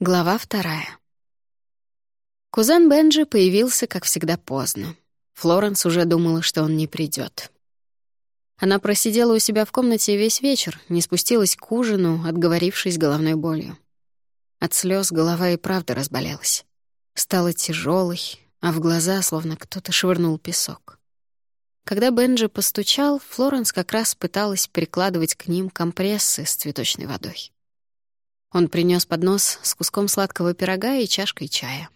Глава вторая. Кузен Бенджи появился, как всегда, поздно. Флоренс уже думала, что он не придет. Она просидела у себя в комнате весь вечер, не спустилась к ужину, отговорившись головной болью. От слез голова и правда разболелась. Стала тяжелой, а в глаза словно кто-то швырнул песок. Когда Бенджи постучал, Флоренс как раз пыталась перекладывать к ним компрессы с цветочной водой. Он принес поднос с куском сладкого пирога и чашкой чая.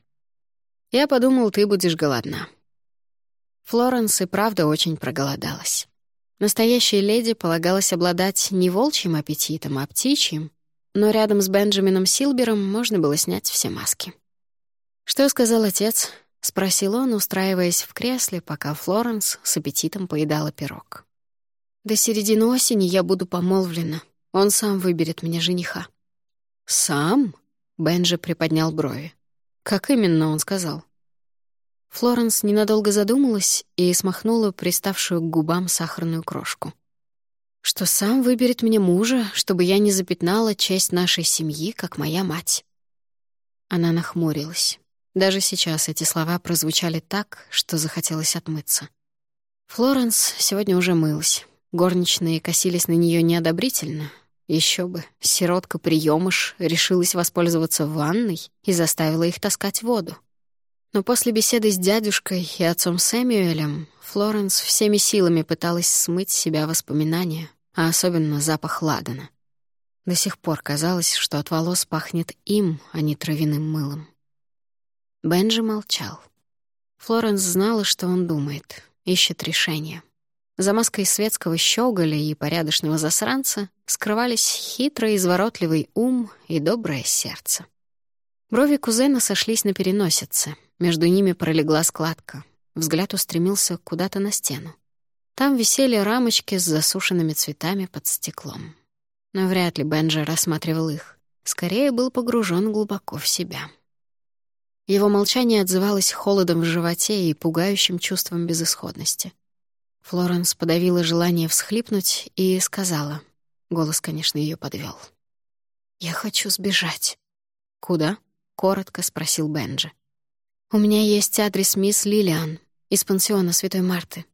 «Я подумал, ты будешь голодна». Флоренс и правда очень проголодалась. Настоящей леди полагалось обладать не волчьим аппетитом, а птичьим, но рядом с Бенджамином Силбером можно было снять все маски. «Что сказал отец?» — спросил он, устраиваясь в кресле, пока Флоренс с аппетитом поедала пирог. «До середины осени я буду помолвлена. Он сам выберет мне жениха». «Сам?» — Бенджи приподнял брови. «Как именно он сказал?» Флоренс ненадолго задумалась и смахнула приставшую к губам сахарную крошку. «Что сам выберет мне мужа, чтобы я не запятнала честь нашей семьи, как моя мать». Она нахмурилась. Даже сейчас эти слова прозвучали так, что захотелось отмыться. Флоренс сегодня уже мылась. Горничные косились на нее неодобрительно, еще бы, сиротка-приемыш решилась воспользоваться ванной и заставила их таскать воду. Но после беседы с дядюшкой и отцом Сэмюэлем Флоренс всеми силами пыталась смыть с себя воспоминания, а особенно запах ладана. До сих пор казалось, что от волос пахнет им, а не травяным мылом. Бенджи молчал. Флоренс знала, что он думает, ищет решение. За маской светского щеголя и порядочного засранца скрывались хитрый изворотливый ум и доброе сердце. Брови кузена сошлись на переносице, между ними пролегла складка. Взгляд устремился куда-то на стену. Там висели рамочки с засушенными цветами под стеклом. Но вряд ли Бенджи рассматривал их. Скорее был погружен глубоко в себя. Его молчание отзывалось холодом в животе и пугающим чувством безысходности. Флоренс подавила желание всхлипнуть и сказала. Голос, конечно, ее подвел. «Я хочу сбежать». «Куда?» — коротко спросил Бенджи. «У меня есть адрес мисс Лилиан из пансиона Святой Марты.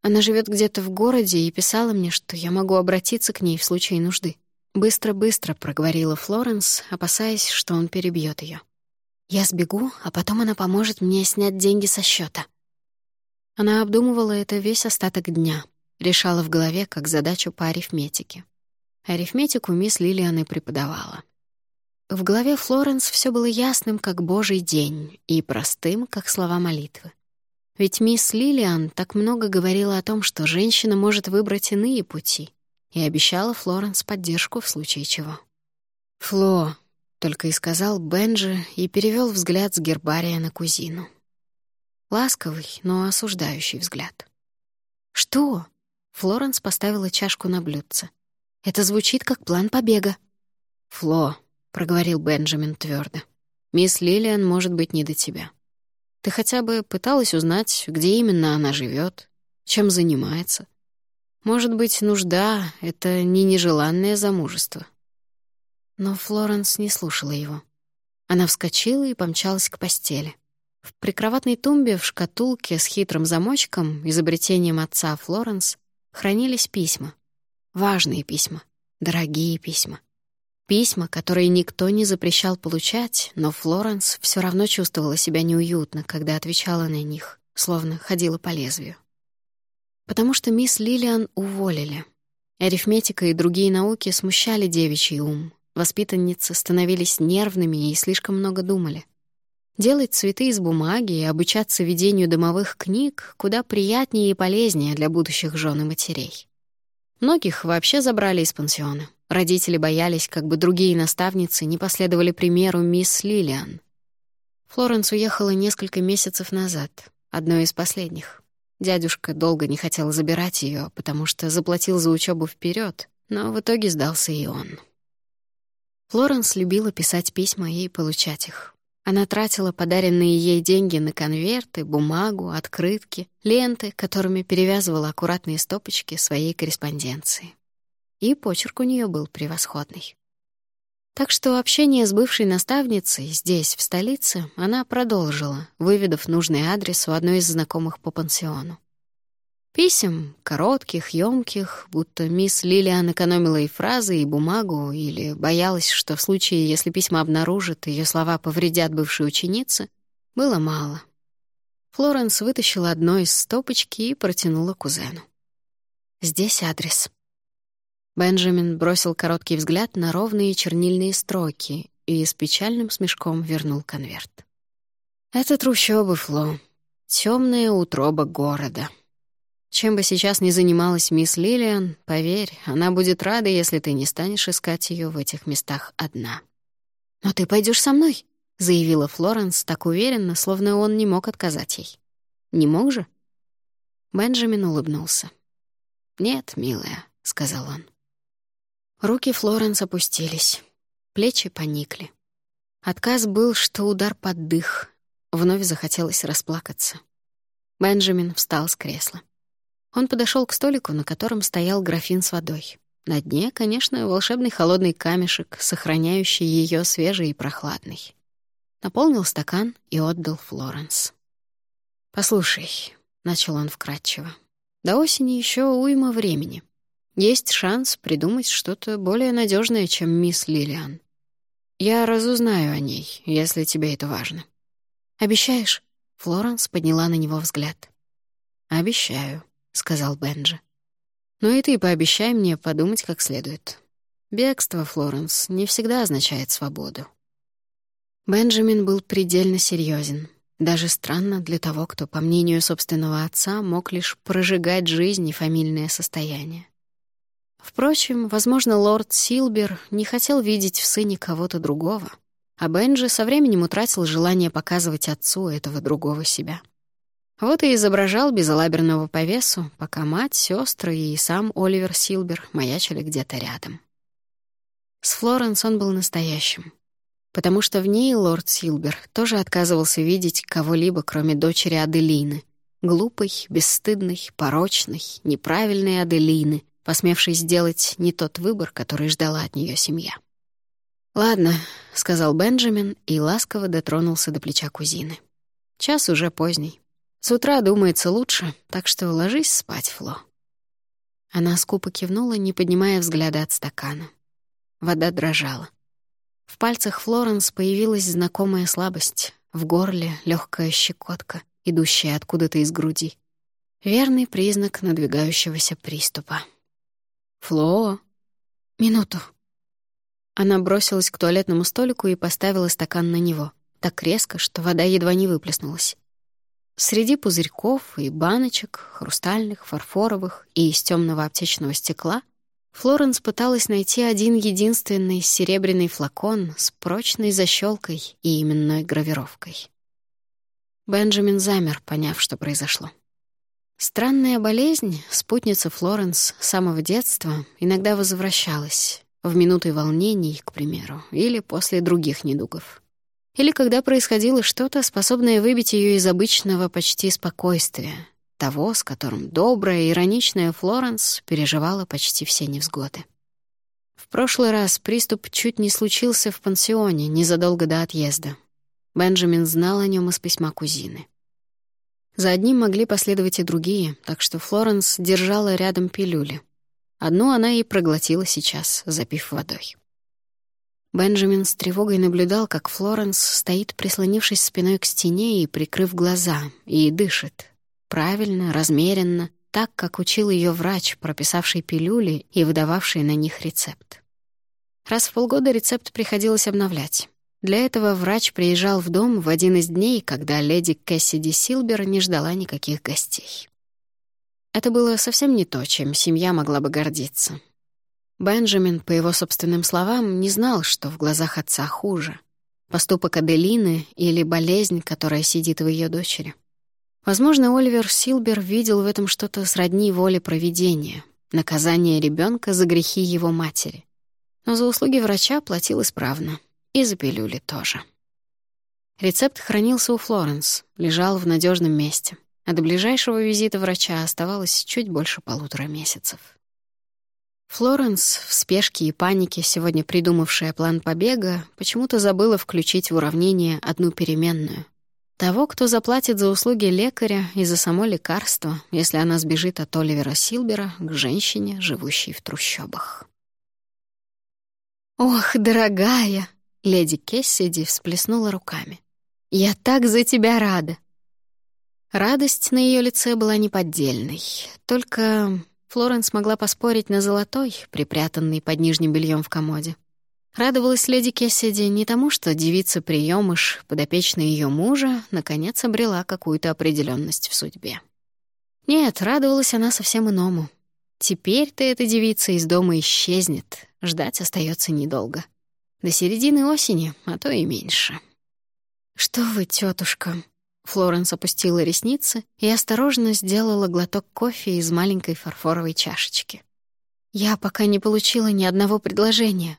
Она живет где-то в городе и писала мне, что я могу обратиться к ней в случае нужды». Быстро-быстро проговорила Флоренс, опасаясь, что он перебьет ее. «Я сбегу, а потом она поможет мне снять деньги со счета. Она обдумывала это весь остаток дня, решала в голове как задачу по арифметике. Арифметику мисс Лилиан и преподавала. В голове Флоренс все было ясным, как божий день, и простым, как слова молитвы. Ведь мисс Лилиан так много говорила о том, что женщина может выбрать иные пути, и обещала Флоренс поддержку в случае чего. «Фло», — только и сказал Бенджи и перевел взгляд с гербария на кузину. Ласковый, но осуждающий взгляд. «Что?» — Флоренс поставила чашку на блюдце. «Это звучит как план побега». «Фло», — проговорил Бенджамин твердо, — «мисс Лилиан может быть не до тебя. Ты хотя бы пыталась узнать, где именно она живет, чем занимается. Может быть, нужда — это не нежеланное замужество». Но Флоренс не слушала его. Она вскочила и помчалась к постели. В прикроватной тумбе в шкатулке с хитрым замочком, изобретением отца Флоренс, хранились письма. Важные письма, дорогие письма. Письма, которые никто не запрещал получать, но Флоренс все равно чувствовала себя неуютно, когда отвечала на них, словно ходила по лезвию. Потому что мисс Лилиан уволили. Арифметика и другие науки смущали девичий ум. Воспитанницы становились нервными и слишком много думали. Делать цветы из бумаги и обучаться ведению домовых книг куда приятнее и полезнее для будущих жен и матерей. Многих вообще забрали из пансиона. Родители боялись, как бы другие наставницы не последовали примеру мисс Лилиан. Флоренс уехала несколько месяцев назад, одной из последних. Дядюшка долго не хотел забирать ее, потому что заплатил за учебу вперед, но в итоге сдался и он. Флоренс любила писать письма и получать их. Она тратила подаренные ей деньги на конверты, бумагу, открытки, ленты, которыми перевязывала аккуратные стопочки своей корреспонденции. И почерк у нее был превосходный. Так что общение с бывшей наставницей здесь, в столице, она продолжила, выведав нужный адрес у одной из знакомых по пансиону. Писем, коротких, ёмких, будто мисс Лилиан экономила и фразы, и бумагу, или боялась, что в случае, если письма обнаружат, ее слова повредят бывшей ученице, было мало. Флоренс вытащила одно из стопочки и протянула кузену. «Здесь адрес». Бенджамин бросил короткий взгляд на ровные чернильные строки и с печальным смешком вернул конверт. «Это трущобы, Фло. Темная утроба города». Чем бы сейчас ни занималась мисс Лилиан, поверь, она будет рада, если ты не станешь искать ее в этих местах одна. «Но ты пойдешь со мной», — заявила Флоренс так уверенно, словно он не мог отказать ей. «Не мог же?» Бенджамин улыбнулся. «Нет, милая», — сказал он. Руки Флоренс опустились, плечи поникли. Отказ был, что удар под дых. Вновь захотелось расплакаться. Бенджамин встал с кресла. Он подошел к столику, на котором стоял графин с водой. На дне, конечно, волшебный холодный камешек, сохраняющий ее свежей и прохладной. Наполнил стакан и отдал Флоренс. «Послушай», — начал он вкратчиво, — «до осени еще уйма времени. Есть шанс придумать что-то более надежное, чем мисс Лилиан. Я разузнаю о ней, если тебе это важно». «Обещаешь?» — Флоренс подняла на него взгляд. «Обещаю», — сказал Бенджи. «Ну и ты пообещай мне подумать как следует. Бегство, Флоренс, не всегда означает свободу». Бенджамин был предельно серьезен. Даже странно для того, кто, по мнению собственного отца, мог лишь прожигать жизнь и фамильное состояние. Впрочем, возможно, лорд Силбер не хотел видеть в сыне кого-то другого, а Бенджи со временем утратил желание показывать отцу этого другого себя. Вот и изображал безалаберного по весу, пока мать, сестры и сам Оливер Силбер маячили где-то рядом. С Флоренс он был настоящим, потому что в ней лорд Силбер тоже отказывался видеть кого-либо, кроме дочери Аделины, глупой, бесстыдной, порочной, неправильной Аделины, посмевшей сделать не тот выбор, который ждала от нее семья. «Ладно», — сказал Бенджамин и ласково дотронулся до плеча кузины. «Час уже поздний. С утра думается лучше, так что ложись спать, Фло». Она скупо кивнула, не поднимая взгляда от стакана. Вода дрожала. В пальцах Флоренс появилась знакомая слабость, в горле легкая щекотка, идущая откуда-то из груди. Верный признак надвигающегося приступа. «Фло!» «Минуту!» Она бросилась к туалетному столику и поставила стакан на него, так резко, что вода едва не выплеснулась. Среди пузырьков и баночек, хрустальных, фарфоровых и из темного аптечного стекла, Флоренс пыталась найти один единственный серебряный флакон с прочной защелкой и именной гравировкой. Бенджамин замер, поняв, что произошло. Странная болезнь, спутница Флоренс с самого детства, иногда возвращалась, в минуты волнений, к примеру, или после других недугов или когда происходило что-то, способное выбить ее из обычного почти спокойствия, того, с которым добрая, ироничная Флоренс переживала почти все невзгоды. В прошлый раз приступ чуть не случился в пансионе незадолго до отъезда. Бенджамин знал о нем из письма кузины. За одним могли последовать и другие, так что Флоренс держала рядом пилюли. Одну она и проглотила сейчас, запив водой. Бенджамин с тревогой наблюдал, как Флоренс стоит, прислонившись спиной к стене и прикрыв глаза, и дышит. Правильно, размеренно, так, как учил ее врач, прописавший пилюли и выдававший на них рецепт. Раз в полгода рецепт приходилось обновлять. Для этого врач приезжал в дом в один из дней, когда леди Кэссиди Силбер не ждала никаких гостей. Это было совсем не то, чем семья могла бы гордиться. Бенджамин, по его собственным словам, не знал, что в глазах отца хуже. Поступок Аделины или болезнь, которая сидит в ее дочери. Возможно, Оливер Силбер видел в этом что-то сродни воле провидения, наказание ребенка за грехи его матери. Но за услуги врача платил исправно. И за пилюли тоже. Рецепт хранился у Флоренс, лежал в надежном месте, а до ближайшего визита врача оставалось чуть больше полутора месяцев. Флоренс, в спешке и панике, сегодня придумавшая план побега, почему-то забыла включить в уравнение одну переменную. Того, кто заплатит за услуги лекаря и за само лекарство, если она сбежит от Оливера Силбера к женщине, живущей в трущобах. «Ох, дорогая!» — леди Кессиди всплеснула руками. «Я так за тебя рада!» Радость на ее лице была неподдельной, только Флоренс могла поспорить на золотой, припрятанный под нижним бельем в комоде. Радовалась леди Кессиди не тому, что девица-приемыш, подопечная ее мужа, наконец обрела какую-то определенность в судьбе. Нет, радовалась она совсем иному. Теперь-то эта девица из дома исчезнет, ждать остается недолго. До середины осени, а то и меньше. «Что вы, тетушка? Флоренс опустила ресницы и осторожно сделала глоток кофе из маленькой фарфоровой чашечки. «Я пока не получила ни одного предложения».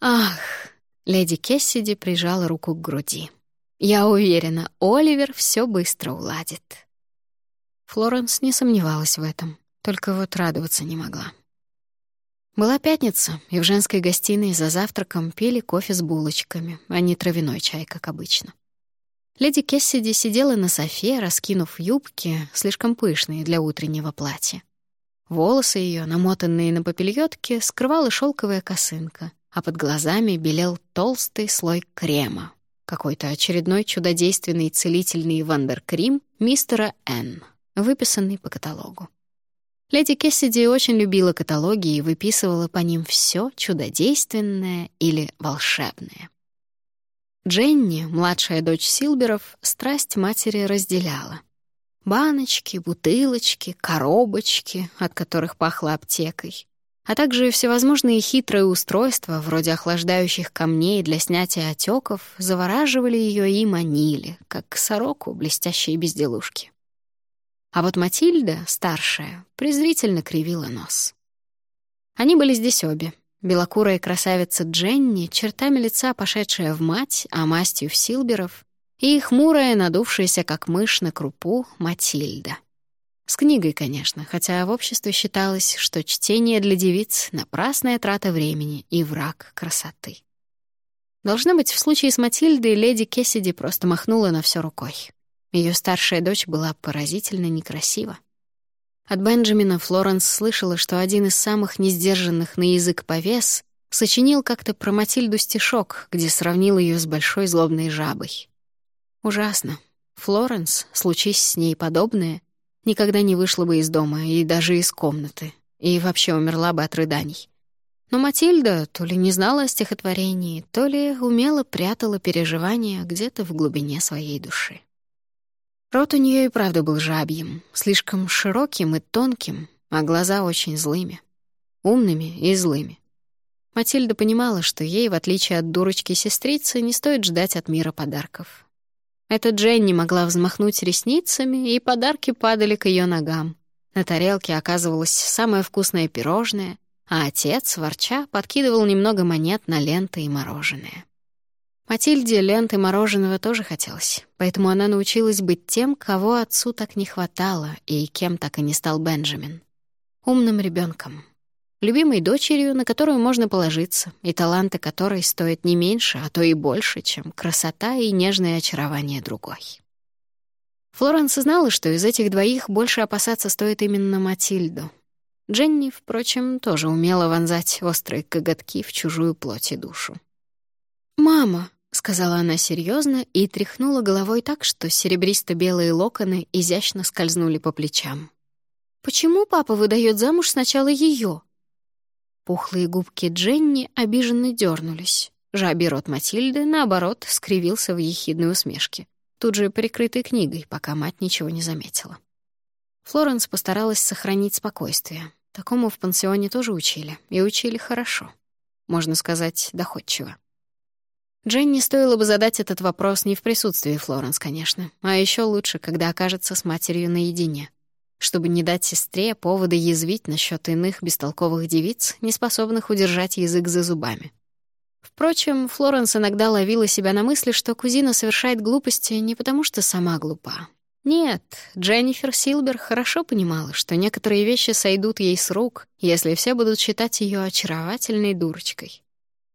«Ах!» — леди Кессиди прижала руку к груди. «Я уверена, Оливер все быстро уладит». Флоренс не сомневалась в этом, только вот радоваться не могла. Была пятница, и в женской гостиной за завтраком пили кофе с булочками, а не травяной чай, как обычно. Леди Кессиди сидела на софе, раскинув юбки, слишком пышные для утреннего платья. Волосы ее, намотанные на попельотке, скрывала шелковая косынка, а под глазами белел толстый слой крема, какой-то очередной чудодейственный целительный вандеркрим мистера Н, выписанный по каталогу. Леди Кессиди очень любила каталоги и выписывала по ним все чудодейственное или волшебное. Дженни, младшая дочь Силберов, страсть матери разделяла. Баночки, бутылочки, коробочки, от которых пахло аптекой, а также всевозможные хитрые устройства, вроде охлаждающих камней для снятия отеков, завораживали ее и манили, как сороку блестящие безделушки. А вот Матильда, старшая, презрительно кривила нос. Они были здесь обе, Белокурая красавица Дженни, чертами лица пошедшая в мать, а мастью в Силберов, и хмурая, надувшаяся как мышь на крупу, Матильда. С книгой, конечно, хотя в обществе считалось, что чтение для девиц — напрасная трата времени и враг красоты. Должно быть, в случае с Матильдой леди Кессиди просто махнула на все рукой. Ее старшая дочь была поразительно некрасива. От Бенджамина Флоренс слышала, что один из самых несдержанных на язык повес сочинил как-то про Матильду стишок, где сравнил ее с большой злобной жабой. Ужасно. Флоренс, случись с ней подобное, никогда не вышла бы из дома и даже из комнаты, и вообще умерла бы от рыданий. Но Матильда то ли не знала о стихотворении, то ли умело прятала переживания где-то в глубине своей души. Рот у нее и правда был жабьим, слишком широким и тонким, а глаза очень злыми. Умными и злыми. Матильда понимала, что ей, в отличие от дурочки-сестрицы, не стоит ждать от мира подарков. Эта Дженни могла взмахнуть ресницами, и подарки падали к ее ногам. На тарелке оказывалось самое вкусное пирожное, а отец, ворча, подкидывал немного монет на ленты и мороженое. Матильде ленты мороженого тоже хотелось, поэтому она научилась быть тем, кого отцу так не хватало и кем так и не стал Бенджамин. Умным ребенком, любимой дочерью, на которую можно положиться, и таланты которой стоят не меньше, а то и больше, чем красота и нежное очарование другой. Флоренс знала, что из этих двоих больше опасаться стоит именно Матильду. Дженни, впрочем, тоже умела вонзать острые коготки в чужую плоть и душу. «Мама!» Сказала она серьезно и тряхнула головой так, что серебристо-белые локоны изящно скользнули по плечам. «Почему папа выдает замуж сначала ее? Пухлые губки Дженни обиженно дернулись. Жабий рот Матильды, наоборот, скривился в ехидной усмешке, тут же прикрытой книгой, пока мать ничего не заметила. Флоренс постаралась сохранить спокойствие. Такому в пансионе тоже учили, и учили хорошо. Можно сказать, доходчиво. Дженни стоило бы задать этот вопрос не в присутствии Флоренс, конечно, а еще лучше, когда окажется с матерью наедине, чтобы не дать сестре повода язвить насчет иных бестолковых девиц, не способных удержать язык за зубами. Впрочем, Флоренс иногда ловила себя на мысли, что кузина совершает глупости не потому, что сама глупа. Нет, Дженнифер Силбер хорошо понимала, что некоторые вещи сойдут ей с рук, если все будут считать ее очаровательной дурочкой.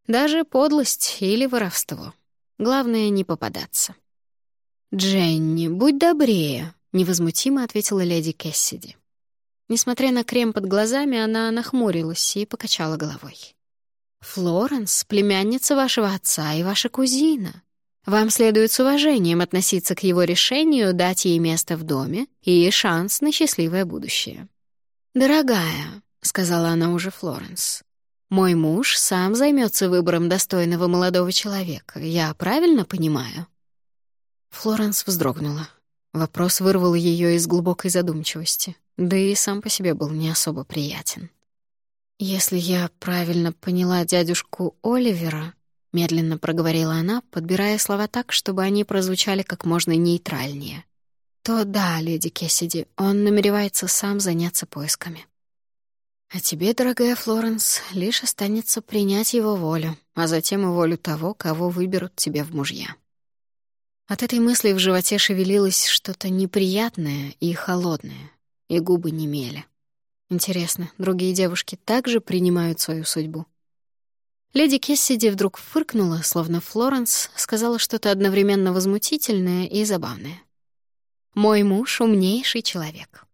Даже подлость или воровство. Главное — не попадаться. «Дженни, будь добрее», — невозмутимо ответила леди Кессиди. Несмотря на крем под глазами, она нахмурилась и покачала головой. «Флоренс — племянница вашего отца и ваша кузина. Вам следует с уважением относиться к его решению дать ей место в доме и шанс на счастливое будущее. «Дорогая», — сказала она уже Флоренс, — «мой муж сам займется выбором достойного молодого человека. Я правильно понимаю?» Флоренс вздрогнула. Вопрос вырвал ее из глубокой задумчивости, да и сам по себе был не особо приятен. «Если я правильно поняла дядюшку Оливера», — медленно проговорила она, подбирая слова так, чтобы они прозвучали как можно нейтральнее. «То да, леди Кессиди, он намеревается сам заняться поисками». «А тебе, дорогая Флоренс, лишь останется принять его волю, а затем и волю того, кого выберут тебе в мужья». От этой мысли в животе шевелилось что-то неприятное и холодное, и губы немели. Интересно, другие девушки также принимают свою судьбу? Леди Кессиди вдруг фыркнула, словно Флоренс сказала что-то одновременно возмутительное и забавное. «Мой муж — умнейший человек.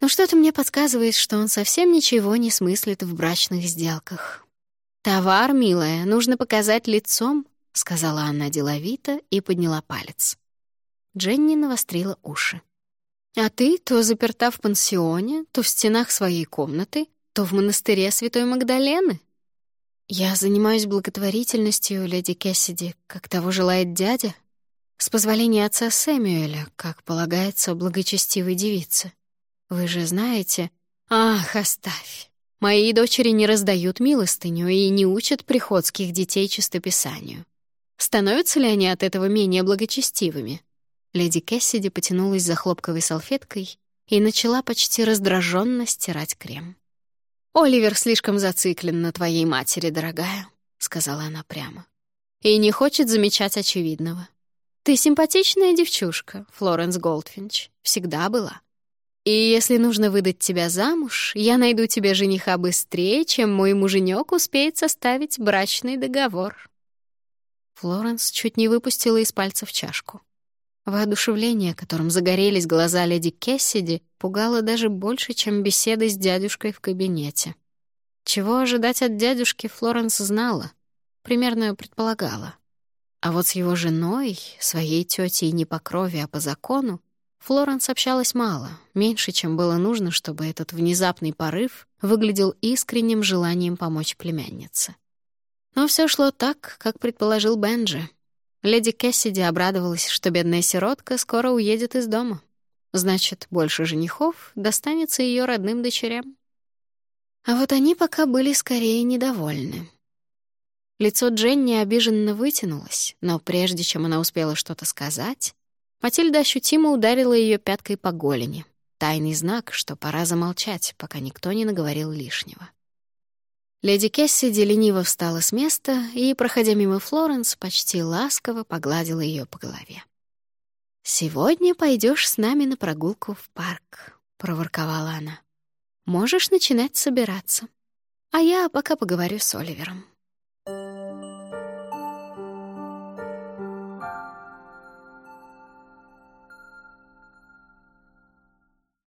Но что-то мне подсказывает, что он совсем ничего не смыслит в брачных сделках. Товар, милая, нужно показать лицом», — сказала она деловито и подняла палец. Дженни навострила уши. «А ты то заперта в пансионе, то в стенах своей комнаты, то в монастыре Святой Магдалены?» «Я занимаюсь благотворительностью, леди Кессиди, как того желает дядя, с позволения отца Сэмюэля, как полагается благочестивой девице. Вы же знаете... Ах, оставь! Мои дочери не раздают милостыню и не учат приходских детей чистописанию. Становятся ли они от этого менее благочестивыми?» Леди Кессиди потянулась за хлопковой салфеткой и начала почти раздраженно стирать крем. «Оливер слишком зациклен на твоей матери, дорогая», — сказала она прямо. «И не хочет замечать очевидного. Ты симпатичная девчушка, Флоренс Голдфинч, всегда была. И если нужно выдать тебя замуж, я найду тебе жениха быстрее, чем мой муженек успеет составить брачный договор». Флоренс чуть не выпустила из пальцев чашку. Воодушевление, которым загорелись глаза леди Кессиди, пугало даже больше, чем беседы с дядюшкой в кабинете. Чего ожидать от дядюшки Флоренс знала, примерно предполагала. А вот с его женой, своей тетей не по крови, а по закону, Флоренс общалась мало, меньше, чем было нужно, чтобы этот внезапный порыв выглядел искренним желанием помочь племяннице. Но все шло так, как предположил Бенджи — Леди Кэссиди обрадовалась, что бедная сиротка скоро уедет из дома. Значит, больше женихов достанется ее родным дочерям. А вот они пока были скорее недовольны. Лицо Дженни обиженно вытянулось, но прежде чем она успела что-то сказать, Матильда ощутимо ударила ее пяткой по голени. Тайный знак, что пора замолчать, пока никто не наговорил лишнего. Леди Кессиди лениво встала с места и, проходя мимо Флоренс, почти ласково погладила ее по голове. «Сегодня пойдешь с нами на прогулку в парк», — проворковала она. «Можешь начинать собираться. А я пока поговорю с Оливером».